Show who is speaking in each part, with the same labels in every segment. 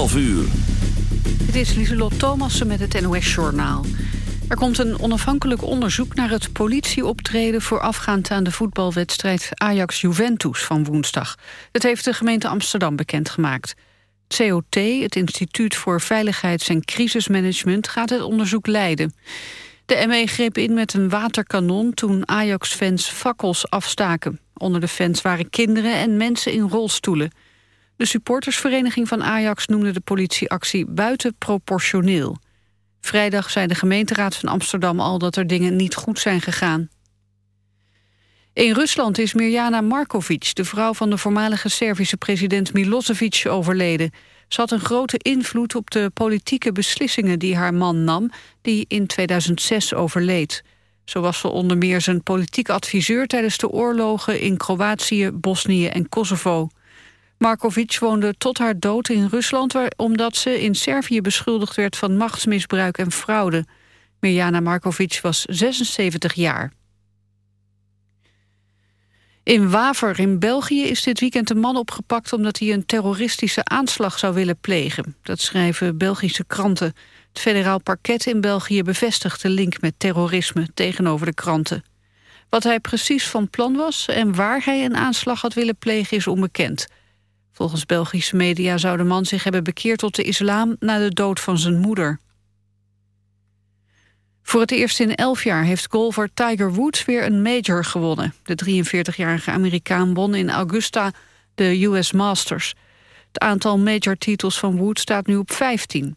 Speaker 1: 12 uur.
Speaker 2: Dit is Lieselot Thomassen met het NOS-journaal. Er komt een onafhankelijk onderzoek naar het politieoptreden... voorafgaand aan de voetbalwedstrijd Ajax-Juventus van woensdag. Dat heeft de gemeente Amsterdam bekendgemaakt. Het COT, het Instituut voor Veiligheids- en Crisismanagement... gaat het onderzoek leiden. De ME greep in met een waterkanon toen Ajax-fans fakkels afstaken. Onder de fans waren kinderen en mensen in rolstoelen... De supportersvereniging van Ajax noemde de politieactie buitenproportioneel. Vrijdag zei de gemeenteraad van Amsterdam al dat er dingen niet goed zijn gegaan. In Rusland is Mirjana Markovic, de vrouw van de voormalige Servische president Milosevic, overleden. Ze had een grote invloed op de politieke beslissingen die haar man nam, die in 2006 overleed. Zo was ze onder meer zijn politiek adviseur tijdens de oorlogen in Kroatië, Bosnië en Kosovo. Markovic woonde tot haar dood in Rusland... omdat ze in Servië beschuldigd werd van machtsmisbruik en fraude. Mirjana Markovic was 76 jaar. In Waver in België is dit weekend een man opgepakt... omdat hij een terroristische aanslag zou willen plegen. Dat schrijven Belgische kranten. Het federaal parket in België bevestigt de link met terrorisme... tegenover de kranten. Wat hij precies van plan was en waar hij een aanslag had willen plegen is onbekend... Volgens Belgische media zou de man zich hebben bekeerd tot de islam... na de dood van zijn moeder. Voor het eerst in elf jaar heeft golfer Tiger Woods weer een major gewonnen. De 43-jarige Amerikaan won in Augusta de US Masters. Het aantal major-titels van Woods staat nu op 15.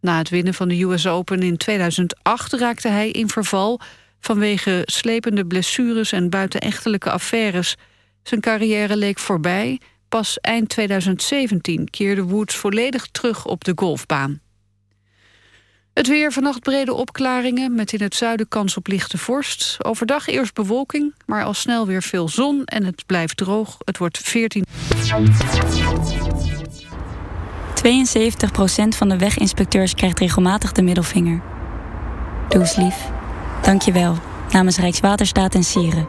Speaker 2: Na het winnen van de US Open in 2008 raakte hij in verval... vanwege slepende blessures en buitenechtelijke affaires. Zijn carrière leek voorbij Pas eind 2017 keerde Woods volledig terug op de golfbaan. Het weer vannacht brede opklaringen met in het zuiden kans op lichte vorst. Overdag eerst bewolking, maar al snel weer veel zon en het blijft droog. Het wordt 14...
Speaker 3: 72% van de weginspecteurs krijgt regelmatig de middelvinger. Doe eens lief. Dank je wel. Namens Rijkswaterstaat en Sieren.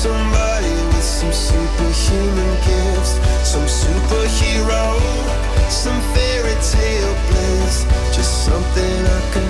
Speaker 4: somebody with some superhuman gifts, some superhero, some fairy tale bliss,
Speaker 1: just something I can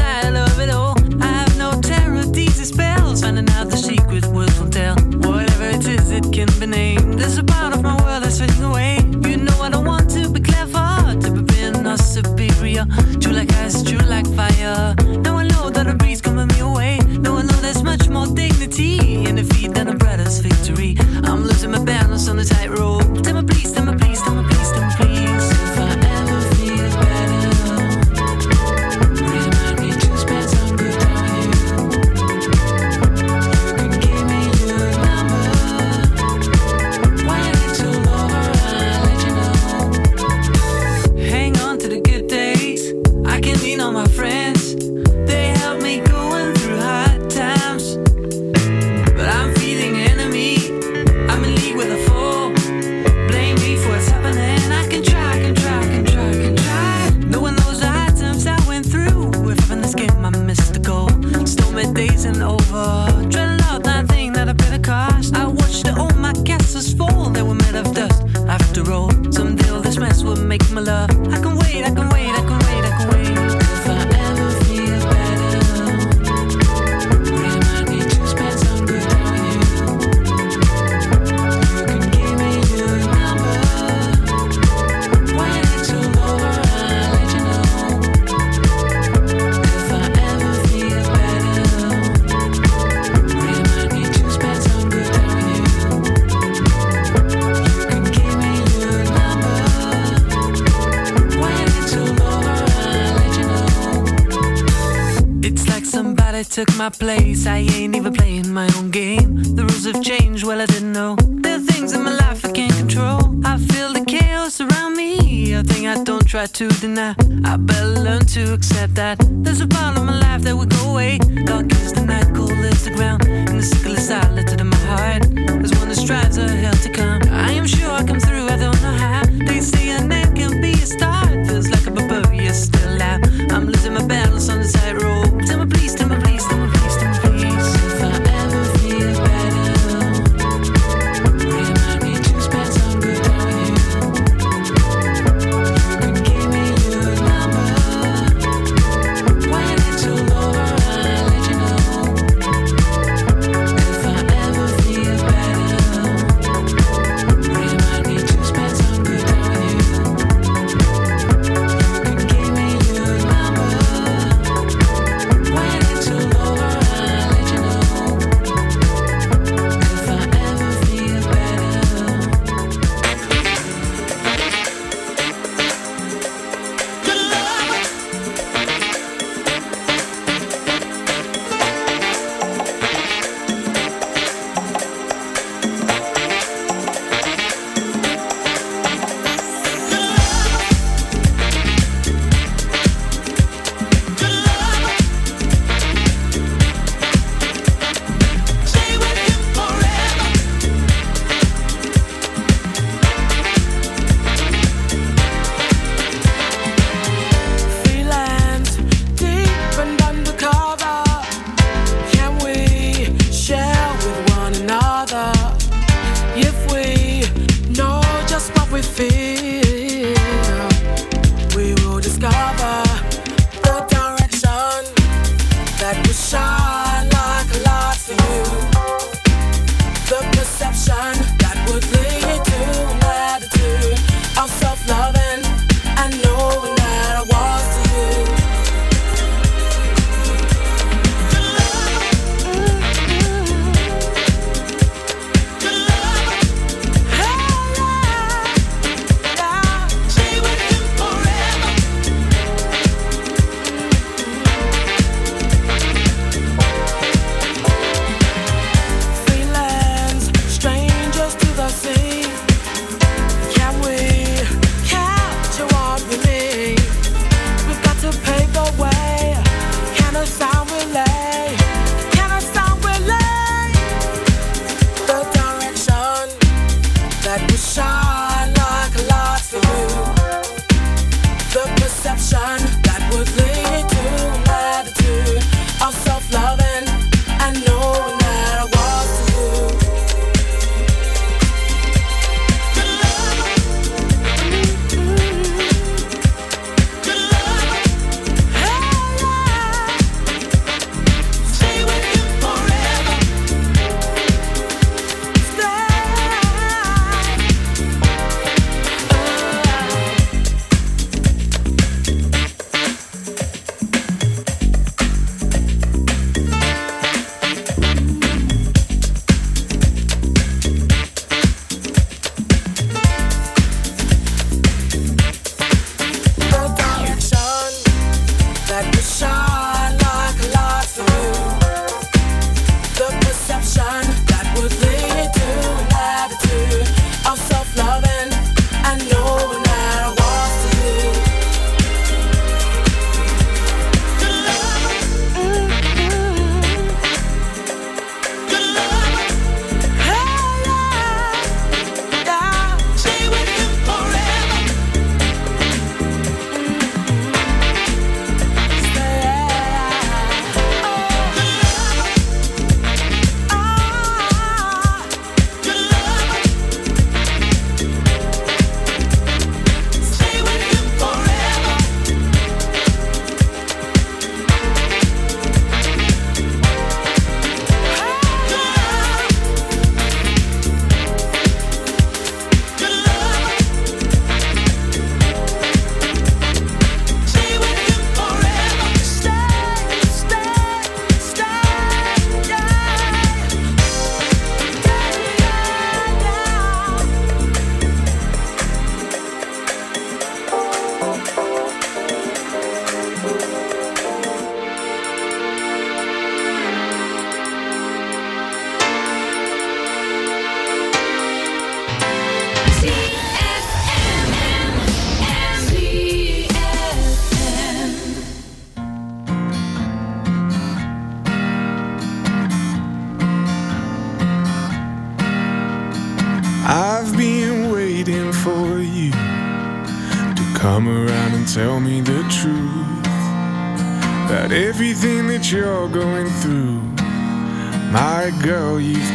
Speaker 5: the tightrope. an old
Speaker 6: took my place. I ain't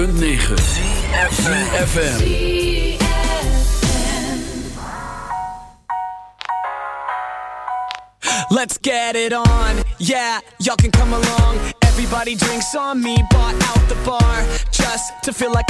Speaker 1: 106.9 ZFM
Speaker 6: Let's get it on, yeah, y'all can come along. Everybody drinks on me, bought out the bar Just to feel like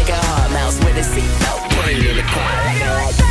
Speaker 7: mouse with a seatbelt. Put it in the car.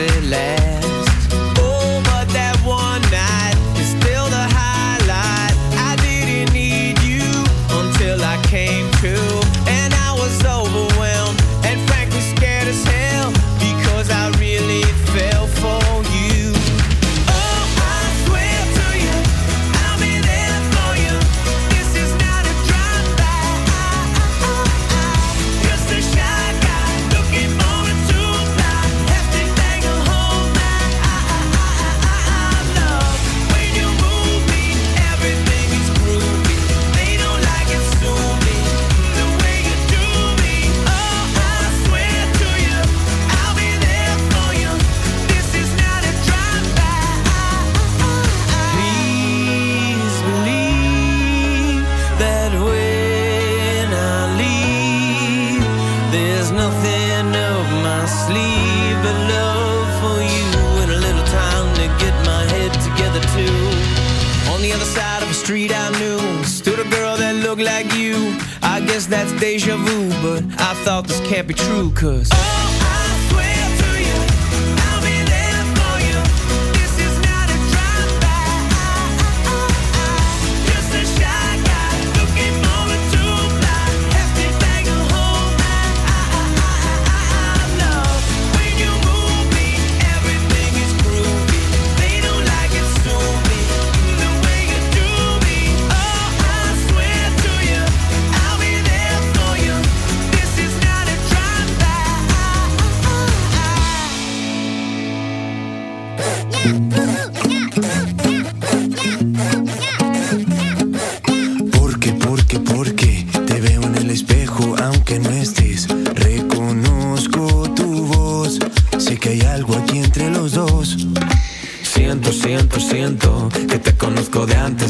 Speaker 8: easy de antes.